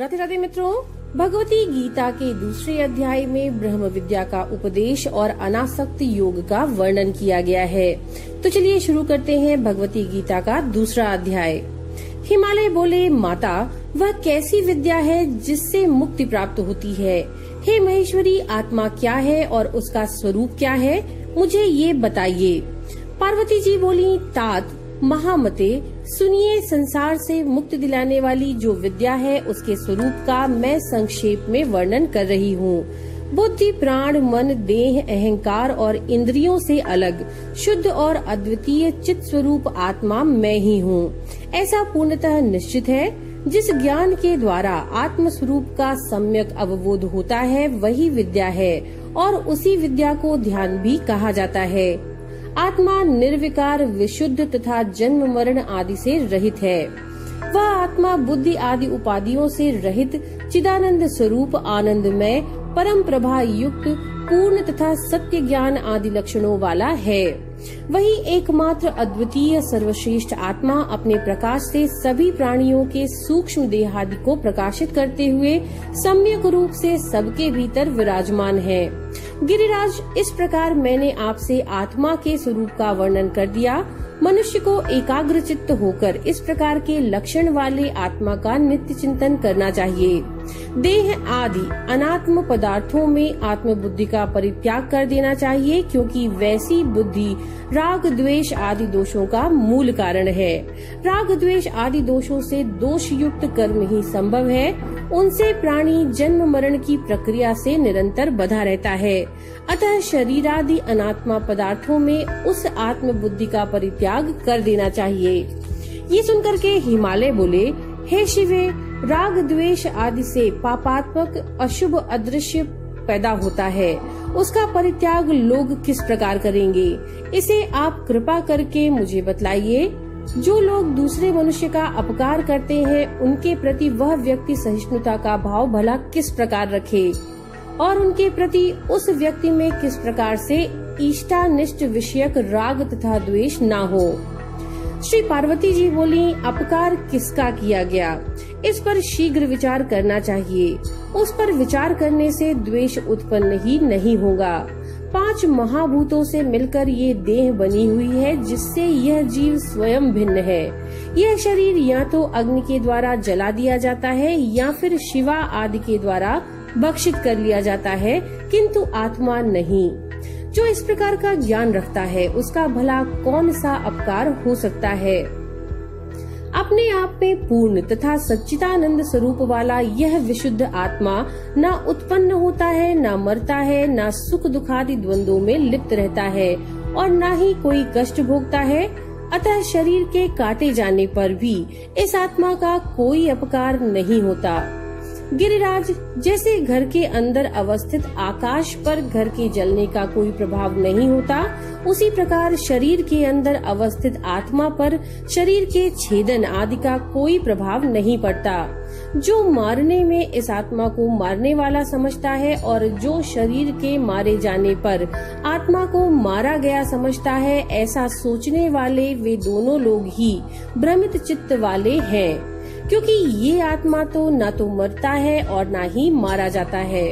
राधे राधे मित्रों, भगवती गीता के दूसरे अध्याय में ब्रह्म विद्या का उपदेश और अनासक्त योग का वर्णन किया गया है। तो चलिए शुरू करते हैं भगवती गीता का दूसरा अध्याय। हिमालय बोले, माता, वह कैसी विद्या है जिससे मुक्ति प्राप्त होती है? हे महेश्वरी, आत्मा क्या है और उसका स्वरूप क्या है? मुझे ये बताइए। पार्वती जी बोली, तात, महामते सुनिए संसार से मुक्ति दिलाने वाली जो विद्या है, उसके स्वरूप का मैं संक्षेप में वर्णन कर रही हूँ। बुद्धि, प्राण, मन, देह, अहंकार और इंद्रियों से अलग, शुद्ध और अद्वितीय चित स्वरूप आत्मा मैं ही हूँ। ऐसा पूर्णतः निश्चित है, जिस ज्ञान के द्वारा आत्म स्वरूप का सम्यक अवबोध होता है, वही विद्या है, और उसी विद्या को ध्यान भी कहा जाता है। आत्मा निर्विकार, विशुद्ध तथा जन्म मरण आदि से रहित है। वह आत्मा बुद्धि आदि उपाधियों से रहित, चिदानंद स्वरूप, आनंदमय, परम प्रभा युक्त, पूर्ण तथा सत्य ज्ञान आदि लक्षणों वाला है। वही एकमात्र अद्वितीय सर्वश्रेष्ठ आत्मा अपने प्रकाश से सभी प्राणियों के सूक्ष्म देहादि को प्रकाशित करते हुए सम्यक रूप से सबके भीतर विराजमान है। गिरिराज, इस प्रकार मैंने आपसे आत्मा के स्वरूप का वर्णन कर दिया। मनुष्य को एकाग्र चित्त होकर इस प्रकार के लक्षण वाले आत्मा का नित्य चिंतन करना चाहिए। देह आदि अनात्म पदार्थों में आत्म बुद्धि का परित्याग कर देना चाहिए, क्योंकि वैसी बुद्धि राग, द्वेष आदि दोषों का मूल कारण है। राग, द्वेष आदि दोषों से दोष युक्त कर्म ही संभव है। उनसे प्राणी जन्म मरण की प्रक्रिया से निरंतर बधा रहता है। अतः शरीरादि अनात्मा पदार्थों में उस आत्म बुद्धि का परित्याग कर देना चाहिए। ये सुनकर के हिमालय बोले, हे शिवे, राग, द्वेष आदि से पापात्मक अशुभ अदृश्य पैदा होता है। उसका परित्याग लोग किस प्रकार करेंगे? इसे आप कृपा करके मुझे बतलाइए। जो लोग दूसरे मनुष्य का अपकार करते हैं, उनके प्रति वह व्यक्ति सहिष्णुता का भाव भला किस प्रकार रखे? और उनके प्रति उस व्यक्ति में किस प्रकार से इष्टानिष्ट विषयक राग तथा द्वेष न हो? श्री पार्वती जी बोली, अपकार किसका किया गया? इस पर शीघ्र विचार करना चाहिए। उस पर विचार करने से द्वेष उत्पन्न ही नहीं होगा। पाँच महाभूतों से मिलकर ये देह बनी हुई है, जिससे यह जीव स्वयं भिन्न है। यह शरीर या तो अग्नि के द्वारा जला दिया जाता है, या फिर शिवा आदि के द्वारा बक्षित कर लिया जाता है, किंतु आत्मा नहीं। जो इस प्रकार का ज्ञान रखता है, उसका भला कौन सा अपकार हो सकता है? अपने आप में पूर्ण तथा सच्चिदानंद स्वरूप वाला यह विशुद्ध आत्मा न उत्पन्न होता है, न मरता है, न सुख दुखादि द्वंद्वों में लिप्त रहता है और न ही कोई कष्ट भोगता है। अतः शरीर के काटे जाने पर भी इस आत्मा का कोई अपकार नहीं होता। गिरिराज, जैसे घर के अंदर अवस्थित आकाश पर घर के जलने का कोई प्रभाव नहीं होता, उसी प्रकार शरीर के अंदर अवस्थित आत्मा पर शरीर के छेदन आदि का कोई प्रभाव नहीं पड़ता। जो मारने में इस आत्मा को मारने वाला समझता है और जो शरीर के मारे जाने पर आत्मा को मारा गया समझता है, ऐसा सोचने वाले वे दोनों लोग ही भ्रमित चित्त वाले हैं। क्योंकि ये आत्मा तो न तो मरता है और न ही मारा जाता है।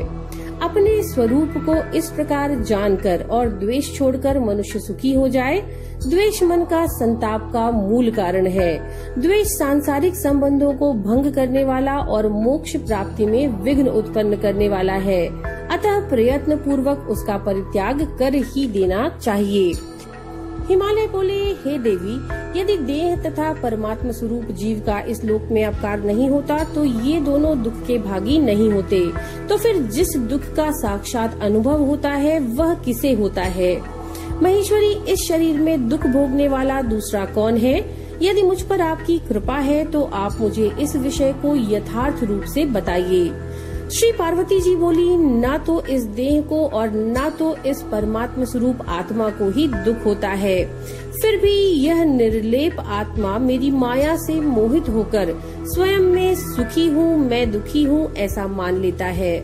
अपने स्वरूप को इस प्रकार जानकर और द्वेष छोड़कर मनुष्य सुखी हो जाए, द्वेष मन का संताप का मूल कारण है। द्वेष सांसारिक संबंधों को भंग करने वाला और मोक्ष प्राप्ति में विघ्न उत्पन्न करने वाला है। अतः प्रयत्न पूर्वक उसका परित्याग कर ही देना चाहिए। हिमालय बोले, हे देवी, यदि देह तथा परमात्मा स्वरूप जीव का इस लोक में अपकार नहीं होता तो ये दोनों दुख के भागी नहीं होते। तो फिर जिस दुख का साक्षात अनुभव होता है, वह किसे होता है? महेश्वरी, इस शरीर में दुख भोगने वाला दूसरा कौन है? यदि मुझ पर आपकी कृपा है तो आप मुझे इस विषय को यथार्थ रूप से बताइए। श्री पार्वती जी बोली, ना तो इस देह को और ना तो इस परमात्मा स्वरूप आत्मा को ही दुख होता है। फिर भी यह निर्लेप आत्मा मेरी माया से मोहित होकर स्वयं में सुखी हूँ, मैं दुखी हूँ, ऐसा मान लेता है।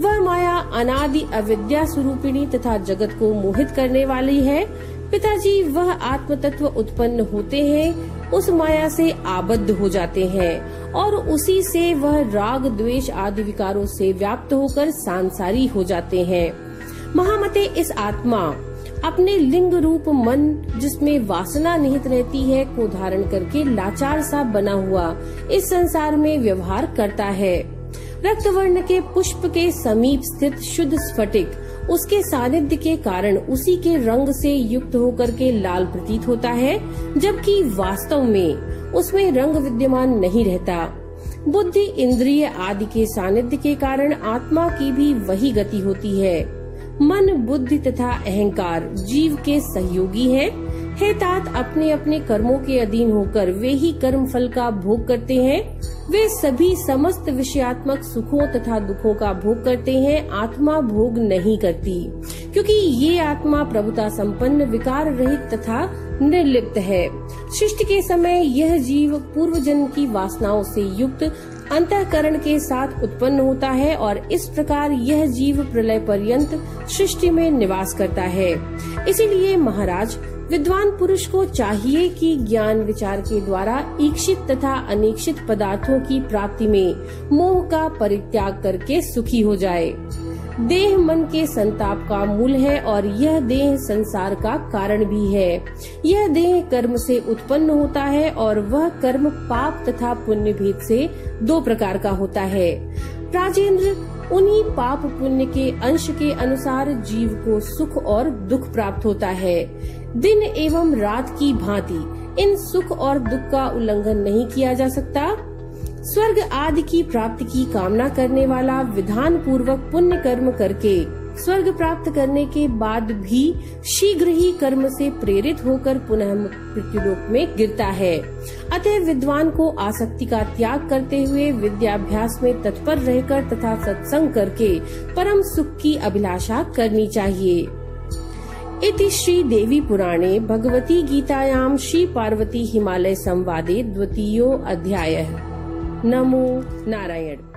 वह माया अनादि अविद्या स्वरूपिणी तथा जगत को मोहित करने वाली है। पिताजी वह आत्म तत्व उत्पन्न होते हैं, उस माया से आबद्ध हो जाते हैं और उसी से वह राग, द्वेष आदि विकारों से व्याप्त होकर सांसारी हो जाते हैं। महामते इस आत्मा अपने लिंग रूप मन, जिसमें वासना निहित रहती है, को धारण करके लाचार सा बना हुआ इस संसार में व्यवहार करता है। रक्त वर्ण के पुष्प के समीप स्थित शुद्ध स्फटिक उसके सानिध्य के कारण उसी के रंग से युक्त होकर के लाल प्रतीत होता है, जबकि वास्तव में उसमें रंग विद्यमान नहीं रहता। बुद्धि इंद्रिय आदि के सानिध्य के कारण आत्मा की भी वही गति होती है। मन, बुद्धि तथा अहंकार जीव के सहयोगी हैं हे तात अपने अपने कर्मों के अधीन होकर वे ही कर्म फल का भोग करते हैं। वे सभी समस्त विषयात्मक सुखों तथा दुखों का भोग करते हैं। आत्मा भोग नहीं करती, क्योंकि ये आत्मा प्रभुता संपन्न, विकार रहित तथा निर्लिप्त है। सृष्टि के समय यह जीव पूर्व जन्म की वासनाओं से युक्त अंतकरण के साथ उत्पन्न होता है और इस प्रकार यह जीव प्रलय पर्यंत सृष्टि में निवास करता है। इसीलिए महाराज, विद्वान पुरुष को चाहिए कि ज्ञान विचार के द्वारा ईक्षित तथा अनिक्षित पदार्थों की प्राप्ति में मोह का परित्याग करके सुखी हो जाए। देह मन के संताप का मूल है और यह देह संसार का कारण भी है। यह देह कर्म से उत्पन्न होता है और वह कर्म पाप तथा पुण्य भेद से दो प्रकार का होता है। राजेंद्र, उन्हीं पाप पुण्य के अंश के अनुसार जीव को सुख और दुख प्राप्त होता है। दिन एवं रात की भांति इन सुख और दुख का उल्लंघन नहीं किया जा सकता। स्वर्ग आदि की प्राप्ति की कामना करने वाला विधान पूर्वक पुण्य कर्म करके स्वर्ग प्राप्त करने के बाद भी शीघ्र ही कर्म से प्रेरित होकर पुनः मृत्युलोक में गिरता है। अतः विद्वान को आसक्ति का त्याग करते हुए विद्याभ्यास में तत्पर रहकर तथा सत्संग करके परम सुख की अभिलाषा करनी चाहिए। इति श्री देवी पुराणे भगवती गीतायां श्री पार्वती हिमालय संवादे द्वितीयो अध्यायः। नमो नारायण।